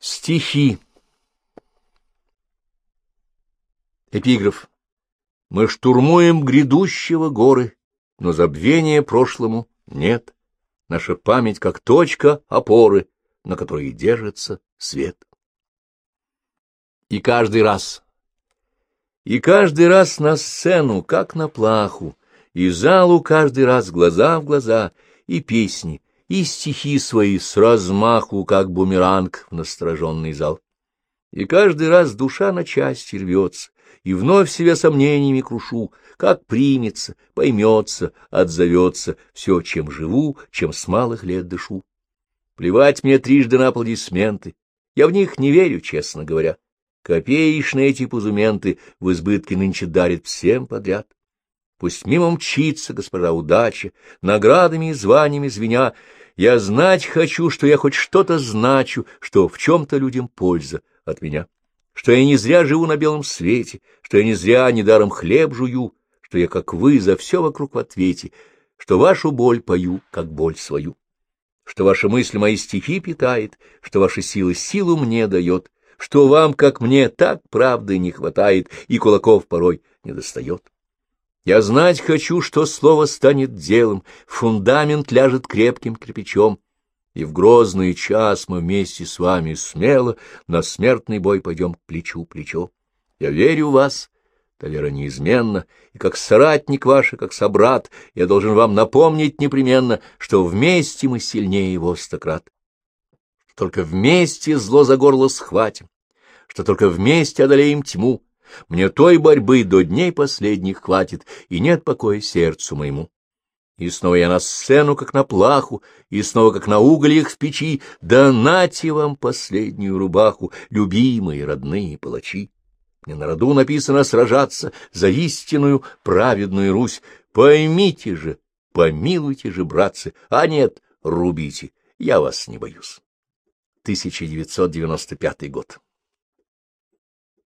Стихи. Эпиграф. Мы штурмуем грядущего горы, но забвения прошлому нет. Наша память как точка опоры, на которой держится свет. И каждый раз, и каждый раз на сцену, как на плаху, и залу каждый раз глаза в глаза, и песни, и стихи свои с размаху, как бумеранг в настороженный зал. И каждый раз душа на части рвется, и вновь себя сомнениями крушу, как примется, поймется, отзовется все, чем живу, чем с малых лет дышу. Плевать мне трижды на аплодисменты, я в них не верю, честно говоря. Копеечные эти пузументы в избытке нынче дарит всем подряд. Пусть мимо мчится госпожа удача, наградами и званиями звеня, я знать хочу, что я хоть что-то значу, что в чем-то людям польза от меня, что я не зря живу на белом свете, что я не зря недаром хлеб жую, что я, как вы, за все вокруг в ответе, что вашу боль пою, как боль свою, что ваши мысли мои стихи питает, что ваши силы силу мне дает, что вам, как мне, так правды не хватает и кулаков порой не достает. Я знать хочу, что слово станет делом, фундамент ляжет крепким кирпичом, и в грозный час мы вместе с вами смело на смертный бой пойдем плечу плечо. Я верю в вас, та вера неизменна, и как соратник ваш, и как собрат, я должен вам напомнить непременно, что вместе мы сильнее его стократ. Только вместе зло за горло схватим, что только вместе одолеем тьму, мне той борьбы до дней последних хватит, и нет покоя сердцу моему. И снова я на сцену, как на плаху, и снова, как на угольях в печи, да нате вам последнюю рубаху, любимые родные палачи. Мне на роду написано сражаться за истинную праведную Русь. Поймите же, помилуйте же, братцы, а нет, рубите, я вас не боюсь. 1995 год.